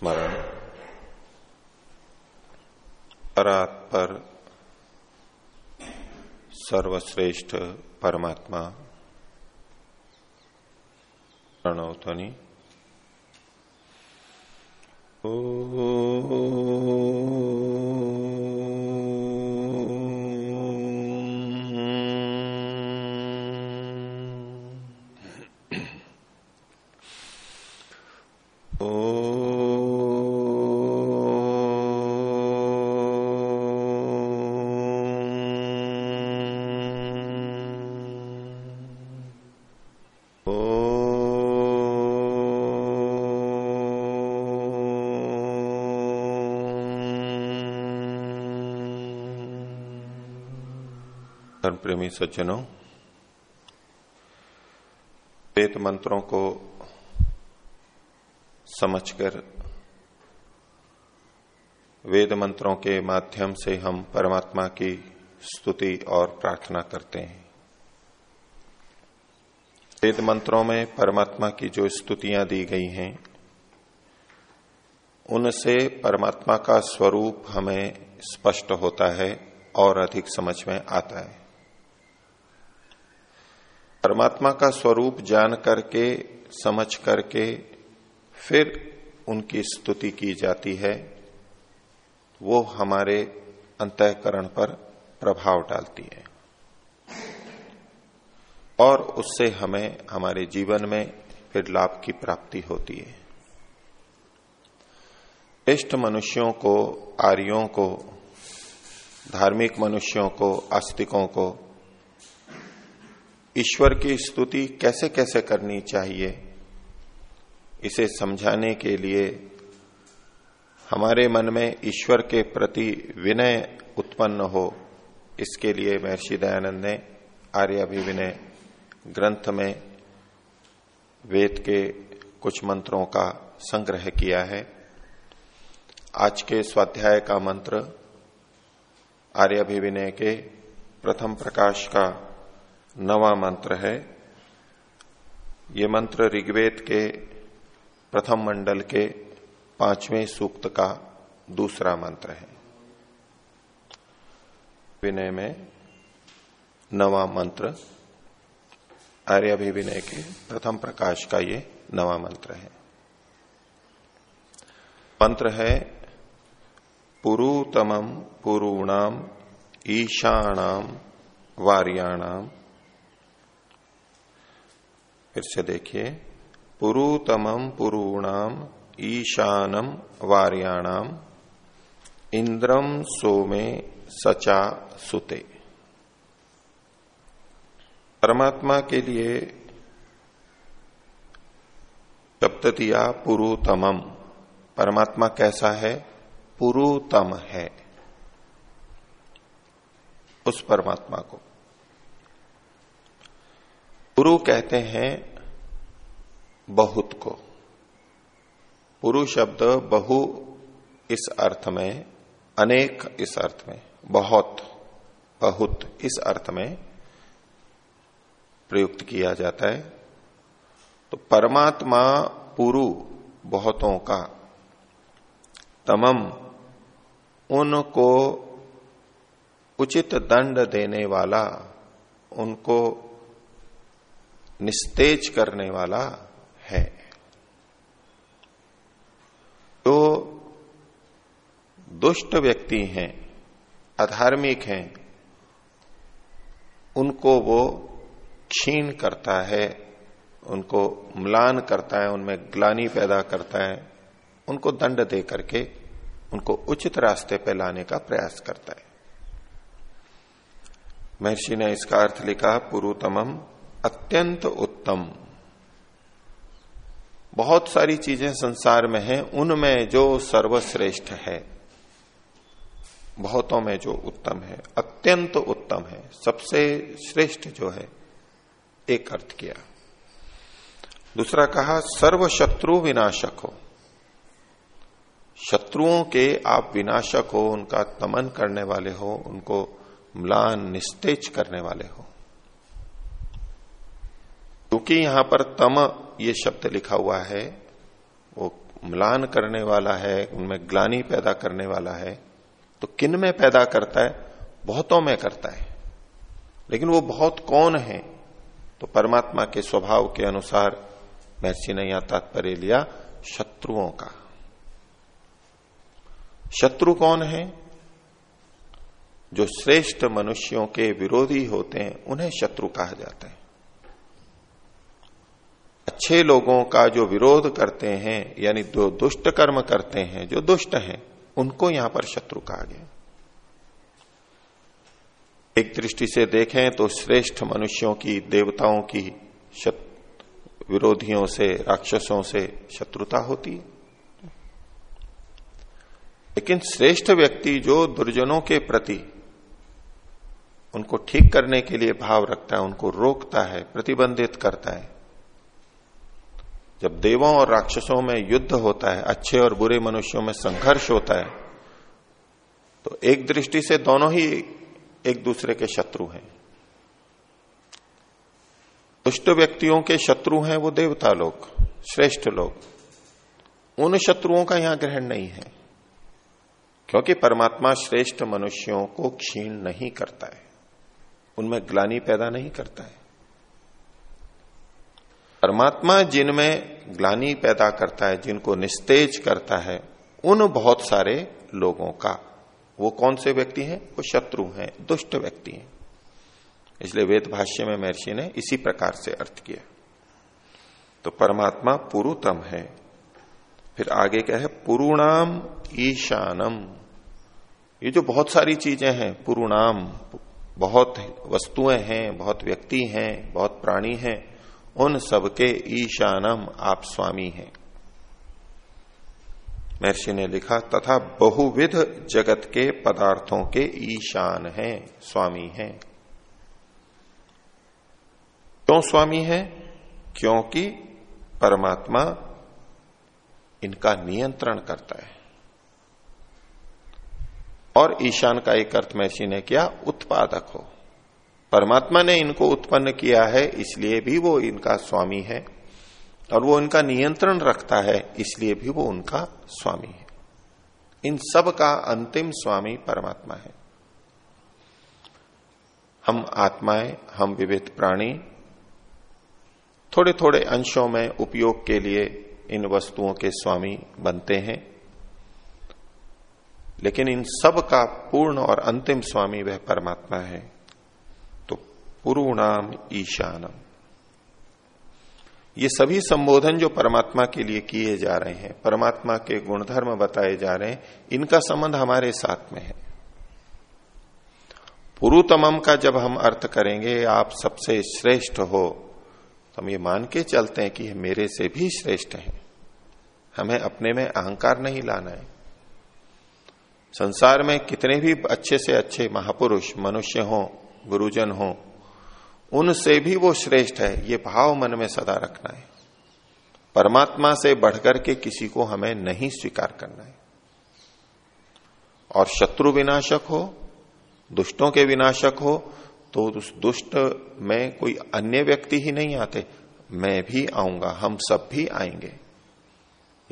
स्मरण। परात पर सर्वश्रेष्ठ परमात्मा। प्रणवध्वनि धर्म प्रेमी सज्जनों, वेद मंत्रों को समझकर, वेद मंत्रों के माध्यम से हम परमात्मा की स्तुति और प्रार्थना करते हैं। वेद मंत्रों में परमात्मा की जो स्तुतियाँ दी गई हैं, उनसे परमात्मा का स्वरूप हमें स्पष्ट होता है और अधिक समझ में आता है। परमात्मा का स्वरूप जान करके, समझ करके, फिर उनकी स्तुति की जाती है, वो हमारे अंतकरण पर प्रभाव डालती है। और उससे हमें, हमारे जीवन में फिर लाभ की प्राप्ति होती है। इष्ट मनुष्यों को, आर्यों को, धार्मिक मनुष्यों को, आस्तिकों को ईश्वर की स्तुति कैसे कैसे करनी चाहिए? इसे समझाने के लिए हमारे मन में ईश्वर के प्रति विनय उत्पन्न हो। इसके लिए महर्षि दयानंद ने आर्याभिविनय ग्रंथ में वेद के कुछ मंत्रों का संग्रह किया है। आज के स्वाध्याय का मंत्र आर्याभिविनय के प्रथम प्रकाश का नवा मंत्र है। ये मंत्र ऋग्वेद के प्रथम मंडल के पाँचवें सूक्त का दूसरा मंत्र है। विनय में नवा मंत्र आर्याभिविनय के प्रथम प्रकाश का ये नवा मंत्र है। मंत्र है पुरुतमम पुरूणाम ईशाणाम वार्याणाम फिर से देखिए। पुरुतमम पुरूणाम ईशानम वार्याणाम इंद्रम सोमे सचा सुते। परमात्मा के लिए शब्द दिया पुरुतमम परमात्मा कैसा है? पुरुतम है। उस परमात्मा को। पुरु कहते हैं बहुत को। पुरु शब्द बहु इस अर्थ में, अनेक इस अर्थ में, बहुत बहुत इस अर्थ में प्रयुक्त किया जाता है। तो परमात्मा पुरु बहुतों का, तमम उनको उचित दंड देने वाला, उनको निस्तेज करने वाला है। तो दुष्ट व्यक्ति हैं, अधार्मिक हैं, उनको वो क्षीण करता है, उनको म्लान करता है, उनमें ग्लानी पैदा करता है, उनको दंड दे करके उनको उचित रास्ते पे लाने का प्रयास करता है। महर्षि ने इसका अर्थ लिखा, पुरुतमम अत्यंत उत्तम। बहुत सारी चीज़ें संसार में हैं, उनमें जो सर्वश्रेष्ठ है, बहुतों में जो उत्तम है, अत्यंत उत्तम है, सबसे श्रेष्ठ जो है, एक अर्थ किया। दूसरा कहा सर्व शत्रु विनाशक हो। शत्रुओं के आप विनाशक हो, उनका तमन करने वाले हो, उनको म्लान निस्तेज करने वाले हो। क्योंकि यहाँ पर तम ये शब्द लिखा हुआ है, वो म्लान करने वाला है, उनमें ग्लानी पैदा करने वाला है तो किन में पैदा करता है? बहुतों में करता है। लेकिन वो बहुत कौन है? तो परमात्मा के स्वभाव के अनुसार महर्षि ने यहाँ तात्पर्य लिया, शत्रुओं का। शत्रु कौन है? जो श्रेष्ठ मनुष्यों के विरोधी होते हैं, उन्हें शत्रु कहा जाता है। अच्छे लोगों का जो विरोध करते हैं, यानी जो दुष्ट कर्म करते हैं, जो दुष्ट हैं, उनको यहाँ पर शत्रु कहा गया। एक दृष्टि से देखें तो श्रेष्ठ मनुष्यों की, देवताओं की विरोधियों से, राक्षसों से शत्रुता होती है। लेकिन श्रेष्ठ व्यक्ति जो दुर्जनों के प्रति उनको ठीक करने के लिए भाव रखता है, उनको रोकता है, प्रतिबंधित करता है जब देवों और राक्षसों में युद्ध होता है, अच्छे और बुरे मनुष्यों में संघर्ष होता है तो एक दृष्टि से दोनों ही एक दूसरे के शत्रु हैं। दुष्ट व्यक्तियों के शत्रु हैं वो देवता लोग, श्रेष्ठ लोग। उन शत्रुओं का यहाँ ग्रहण नहीं है, क्योंकि परमात्मा श्रेष्ठ मनुष्यों को क्षीण नहीं करता है। उनमें ग्लानी पैदा नहीं करता है। परमात्मा जिनमें ग्लानी पैदा करता है, जिनको निस्तेज करता है, उन बहुत सारे लोगों का। वो कौन से व्यक्ति हैं? वो शत्रु हैं, दुष्ट व्यक्ति हैं। इसलिए वेद भाष्य में महर्षि ने इसी प्रकार से अर्थ किया। तो परमात्मा पुरुतम है। फिर आगे क्या है पुरुणाम ईशानम। ये जो बहुत सारी चीज़ें हैं, पुरुणाम, बहुत वस्तुएँ हैं, बहुत व्यक्ति हैं, बहुत प्राणी हैं उन सबके ईशानम आप स्वामी हैं। महर्षि ने लिखा, तथा बहुविध जगत के पदार्थों के ईशान हैं, स्वामी हैं। क्यों स्वामी है? क्योंकि परमात्मा इनका नियंत्रण करता है। और ईशान का एक अर्थ महर्षि ने किया, उत्पादक हो। परमात्मा ने इनको उत्पन्न किया है, इसलिए भी वो इनका स्वामी है। और वो इनका नियंत्रण रखता है, इसलिए भी वो उनका स्वामी है। इन सब का अंतिम स्वामी परमात्मा है। हम आत्माएँ, हम विविध प्राणी थोड़े थोड़े अंशों में उपयोग के लिए इन वस्तुओं के स्वामी बनते हैं। लेकिन इन सब का पूर्ण और अंतिम स्वामी वह परमात्मा है। पुरुणाम ईशानम। ये सभी संबोधन जो परमात्मा के लिए किए जा रहे हैं, परमात्मा के गुणधर्म बताए जा रहे हैं, इनका संबंध हमारे साथ में है। पुरुतमम का जब हम अर्थ करेंगे, आप सबसे श्रेष्ठ हो तो हम ये मान के चलते हैं कि मेरे से भी श्रेष्ठ है। हमें अपने में अहंकार नहीं लाना है। संसार में कितने भी अच्छे से अच्छे महापुरुष, मनुष्य हो, गुरुजन हो उनसे भी वो श्रेष्ठ है। ये भाव मन में सदा रखना है। परमात्मा से बढ़कर के किसी को हमें नहीं स्वीकार करना है। और शत्रु विनाशक हो, दुष्टों के विनाशक हो तो उस दुष्ट में कोई अन्य व्यक्ति ही नहीं आते। मैं भी आऊँगा, हम सब भी आएँगे।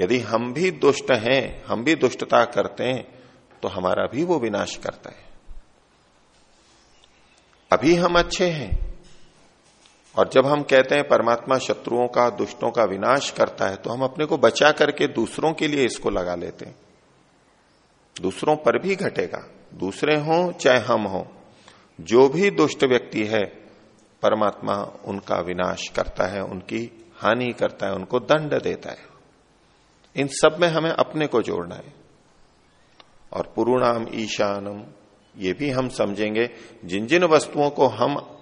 यदि हम भी दुष्ट हैं, हम भी दुष्टता करते हैं तो हमारा भी वो विनाश करता है। अभी हम अच्छे हैं और जब हम कहते हैं परमात्मा शत्रुओं का, दुष्टों का विनाश करता है तो हम अपने को बचा करके दूसरों के लिए इसको लगा लेते हैं। दूसरों पर भी घटेगा। दूसरे हों, चाहे हम हों, जो भी दुष्ट व्यक्ति है, परमात्मा उनका विनाश करता है, उनकी हानि करता है, उनको दंड देता है। इन सब में हमें अपने को जोड़ना है। और पुरुणाम ईशानम, ये भी हम समझेंगे, जिन जिन वस्तुओं को हम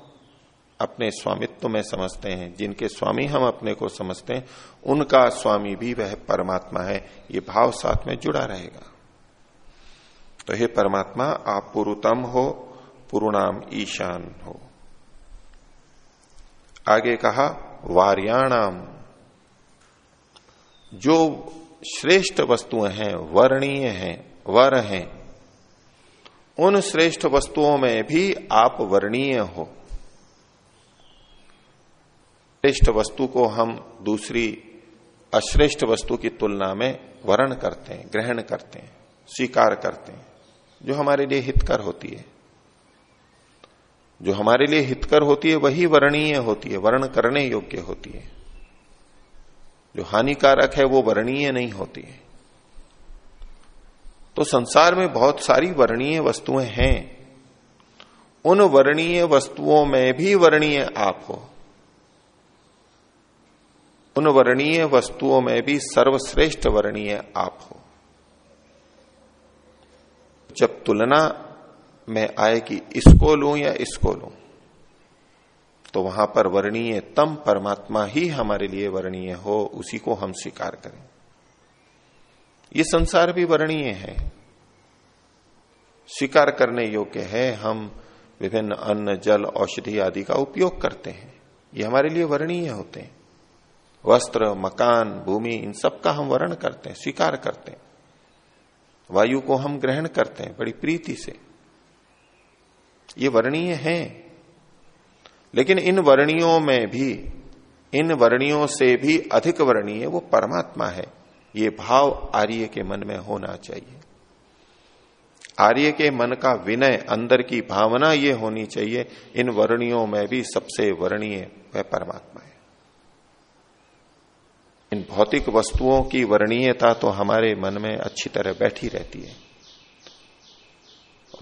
अपने स्वामित्व में समझते हैं, जिनके स्वामी हम अपने को समझते हैं, उनका स्वामी भी वह परमात्मा है, ये भाव साथ में जुड़ा रहेगा। तो हे परमात्मा, आप पुरुतम हो, पुरुणाम ईशान हो। आगे कहा, वार्याणाम। जो श्रेष्ठ वस्तुएँ हैं, वर्णीय हैं, वर हैं, उन श्रेष्ठ वस्तुओं में भी आप वर्णीय हो। श्रेष्ठ वस्तु को हम दूसरी अश्रेष्ठ वस्तु की तुलना में वर्ण करते हैं, ग्रहण करते हैं, स्वीकार करते हैं, जो हमारे लिए हितकर होती है। जो हमारे लिए हितकर होती है, वही वर्णीय होती है, वर्ण करने योग्य होती है। जो हानिकारक है, वो वर्णीय नहीं होती है। तो संसार में बहुत सारी वर्णीय वस्तुएँ हैं। उन वर्णीय वस्तुओं में भी वर्णीय आप हो। उन वर्णीय वस्तुओं में भी सर्वश्रेष्ठ वर्णीय आप हो। जब तुलना में आए कि इसको लू या इसको लू तो वहाँ पर वर्णीय तम परमात्मा ही हमारे लिए वर्णीय हो, उसी को हम स्वीकार करें। ये संसार भी वर्णीय है। स्वीकार करने योग्य है, हम विभिन्न अन्न, जल, औषधि आदि का उपयोग करते हैं। ये हमारे लिए वर्णीय होते हैं। वस्त्र, मकान, भूमि, इन सब का हम वर्ण करते हैं, स्वीकार करते हैं। वायु को हम ग्रहण करते हैं, बड़ी प्रीति से। ये वर्णीय हैं। लेकिन इन वर्णियों में भी, इन वर्णियों से भी अधिक वर्णीय वो परमात्मा है। ये भाव आर्य के मन में होना चाहिए। आर्य के मन का विनय, अंदर की भावना ये होनी चाहिए, इन वर्णियों में भी सबसे वर्णीय वह परमात्मा। है इन भौतिक वस्तुओं की वर्णीयता तो हमारे मन में अच्छी तरह बैठी रहती है।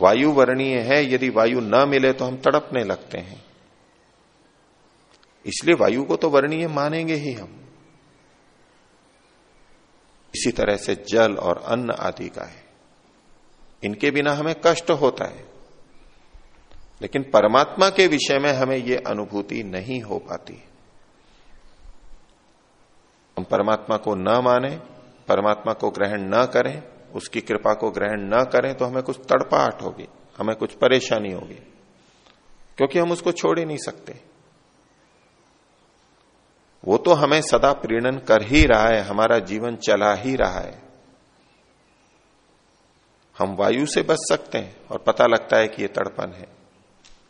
वायु वर्णीय है, यदि वायु न मिले तो हम तड़पने लगते हैं। इसलिए वायु को तो वर्णीय मानेंगे ही हम। इसी तरह से जल और अन्न आदि का है। इनके बिना हमें कष्ट होता है। लेकिन परमात्मा के विषय में हमें यह अनुभूति नहीं हो पाती। हम परमात्मा को न माने, परमात्मा को ग्रहण न करें, उसकी कृपा को ग्रहण न करें तो हमें कुछ तड़पाहट होगी, हमें कुछ परेशानी होगी, क्योंकि हम उसको छोड़ ही नहीं सकते। वो तो हमें सदा प्रीणन कर ही रहा है, हमारा जीवन चला ही रहा है। हम वायु से बच सकते हैं और पता लगता है कि ये तड़पन है,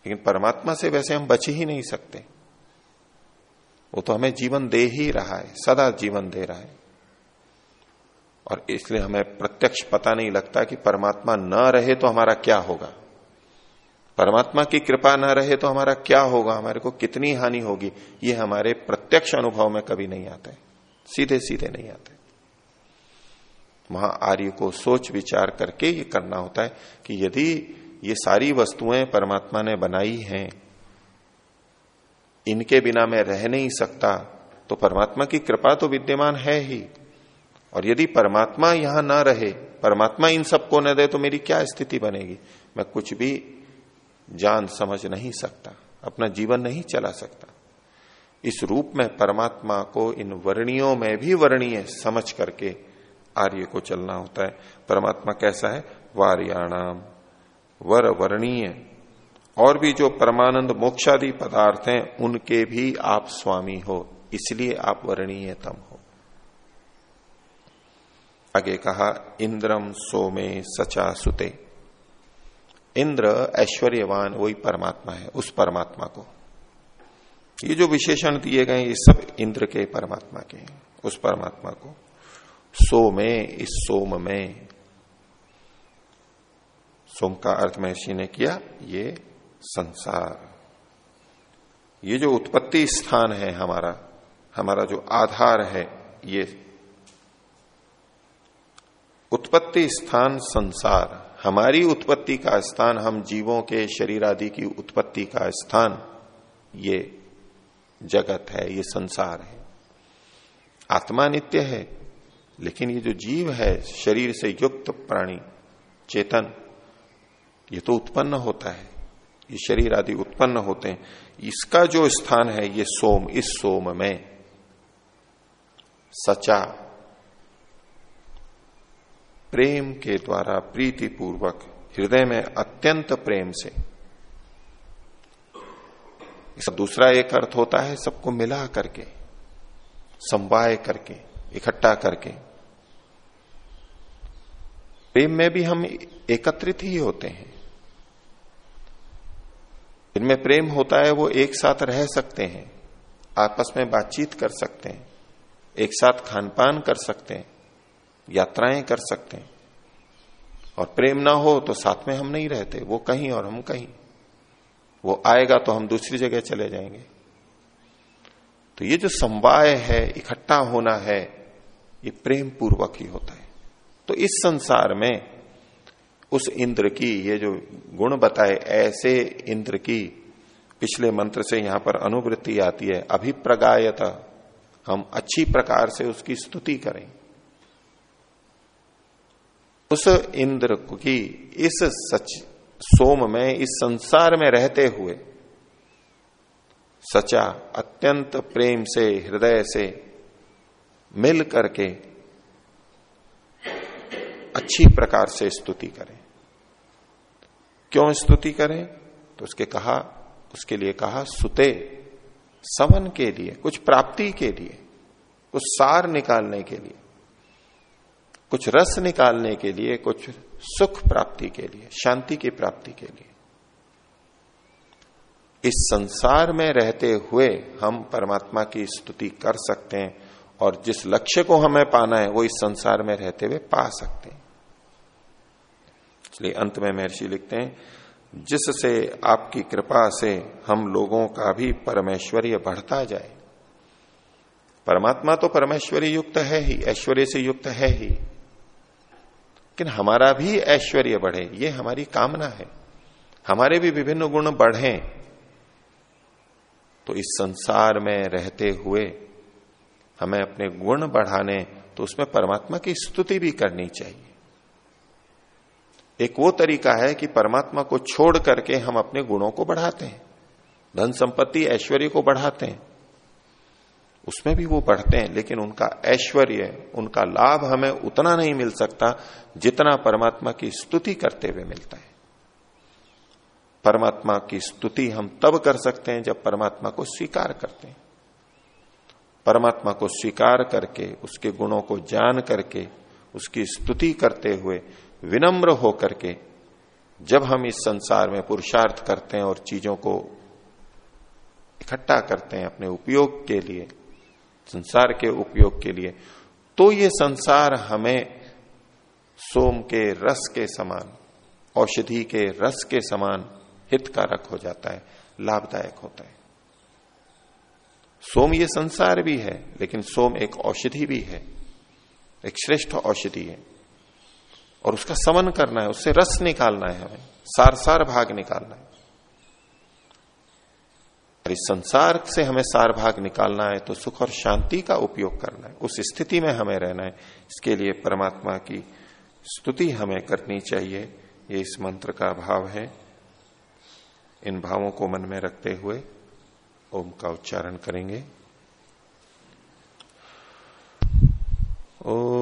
लेकिन परमात्मा से वैसे हम बच ही नहीं सकते। वो तो हमें जीवन दे ही रहा है, सदा जीवन दे रहा है। और इसलिए हमें प्रत्यक्ष पता नहीं लगता कि परमात्मा न रहे तो हमारा क्या होगा। परमात्मा की कृपा न रहे तो हमारा क्या होगा, हमारे को कितनी हानि होगी, ये हमारे प्रत्यक्ष अनुभव में कभी नहीं आता सीधे सीधे नहीं आते वहाँ आर्य को सोच विचार करके ये करना होता है कि यदि ये सारी वस्तुएँ परमात्मा ने बनाई हैं इनके बिना मैं रह नहीं सकता तो परमात्मा की कृपा तो विद्यमान है ही। और यदि परमात्मा यहाँ ना रहे, परमात्मा इन सबको न दे तो मेरी क्या स्थिति बनेगी? मैं कुछ भी जान समझ नहीं सकता, अपना जीवन नहीं चला सकता। इस रूप में परमात्मा को इन वर्णियों में भी वर्णीय समझ करके आर्य को चलना होता है। परमात्मा कैसा है? वार्याणाम। वर वर्णीय। और भी जो परमानंद मोक्षादि पदार्थ हैं, उनके भी आप स्वामी हो, इसलिए आप वर्णीयतम हो। आगे कहा, इंद्रम सोमे सचा सुते। इंद्र ऐश्वर्यवान, वही परमात्मा है, उस परमात्मा को। ये जो विशेषण दिए गए ये सब इंद्र के परमात्मा के हैं, उस परमात्मा को। सो में इस सोम में। सोम का अर्थ महर्षि ने किया, ये संसार। ये जो उत्पत्ति स्थान है हमारा हमारा जो आधार है ये। उत्पत्ति स्थान संसार। हमारी उत्पत्ति का स्थान, हम जीवों के शरीर आदि की उत्पत्ति का स्थान, ये जगत है, ये संसार है। आत्मा नित्य है, लेकिन ये जो जीव है, शरीर से युक्त प्राणी, चेतन, ये तो उत्पन्न होता है। ये शरीर आदि उत्पन्न होते हैं। इसका जो स्थान है, ये सोम, इस सोम में। सचा। प्रेम के द्वारा प्रीति पूर्वक हृदय में अत्यंत प्रेम से। इसका दूसरा एक अर्थ होता है सबको मिला करके संवाय करके, इकट्ठा करके। प्रेम में भी हम एकत्रित ही होते हैं। इनमें प्रेम होता है, वो एक साथ रह सकते हैं, आपस में बातचीत कर सकते हैं, एक साथ खान पान कर सकते हैं, यात्राएँ कर सकते हैं। और प्रेम ना हो तो साथ में हम नहीं रहते, वो कहीं और हम कहीं। वो आएगा तो हम दूसरी जगह चले जाएँगे। तो ये जो संवाय है, इकट्ठा होना है, ये प्रेम पूर्वक ही होता है। तो इस संसार में उस इंद्र की, ये जो गुण बताए, ऐसे इंद्र की पिछले मंत्र से यहाँ पर अनुवृत्ति आती है। अभिप्रगायता। हम अच्छी प्रकार से उसकी स्तुति करें। उस इंद्र की, इस सच, सोम में, इस संसार में रहते हुए, सचा, अत्यंत प्रेम से, हृदय से मिल करके अच्छी प्रकार से स्तुति करें। क्यों स्तुति करें? तो उसके कहा, उसके लिए कहा, सुते सवन के लिए, कुछ प्राप्ति के लिए, कुछ सार निकालने के लिए, कुछ रस निकालने के लिए, कुछ सुख प्राप्ति के लिए, शांति की प्राप्ति के लिए। इस संसार में रहते हुए हम परमात्मा की स्तुति कर सकते हैं और जिस लक्ष्य को हमें पाना है, वो इस संसार में रहते हुए पा सकते हैं। इसलिए अंत में महर्षि लिखते हैं, जिससे आपकी कृपा से हम लोगों का भी परमेश्वर्य बढ़ता जाए। परमात्मा तो परमेश्वरी युक्त है ही, ऐश्वर्य से युक्त है ही। लेकिन हमारा भी ऐश्वर्य बढ़े, ये हमारी कामना है। हमारे भी विभिन्न गुण बढ़े। तो इस संसार में रहते हुए हमें अपने गुण बढ़ाने तो उसमें परमात्मा की स्तुति भी करनी चाहिए। एक वो तरीका है कि परमात्मा को छोड़ करके हम अपने गुणों को बढ़ाते हैं। धन संपत्ति, ऐश्वर्य को बढ़ाते हैं। उसमें भी वो बढ़ते हैं, लेकिन उनका ऐश्वर्य, उनका लाभ हमें उतना नहीं मिल सकता जितना परमात्मा की स्तुति करते हुए मिलता है। परमात्मा की स्तुति हम तब कर सकते हैं जब परमात्मा को स्वीकार करते हैं। परमात्मा को स्वीकार करके, उसके गुणों को जान करके, उसकी स्तुति करते हुए विनम्र होकर के जब हम इस संसार में पुरुषार्थ करते हैं और चीज़ों को इकट्ठा करते हैं अपने उपयोग के लिए, संसार के उपयोग के लिए तो ये संसार हमें सोम के रस के समान, औषधि के रस के समान हितकारक हो जाता है, लाभदायक होता है। सोम ये संसार भी है, लेकिन सोम एक औषधि भी है, एक श्रेष्ठ औषधि है। और उसका समन करना है, उससे रस निकालना है हमें सार सार भाग निकालना है। और इस संसार से हमें सार भाग निकालना है तो सुख और शांति का उपयोग करना है। उस स्थिति में हमें रहना है। इसके लिए परमात्मा की स्तुति हमें करनी चाहिए। ये इस मंत्र का भाव है। इन भावों को मन में रखते हुए ओम का उच्चारण करेंगे। ओ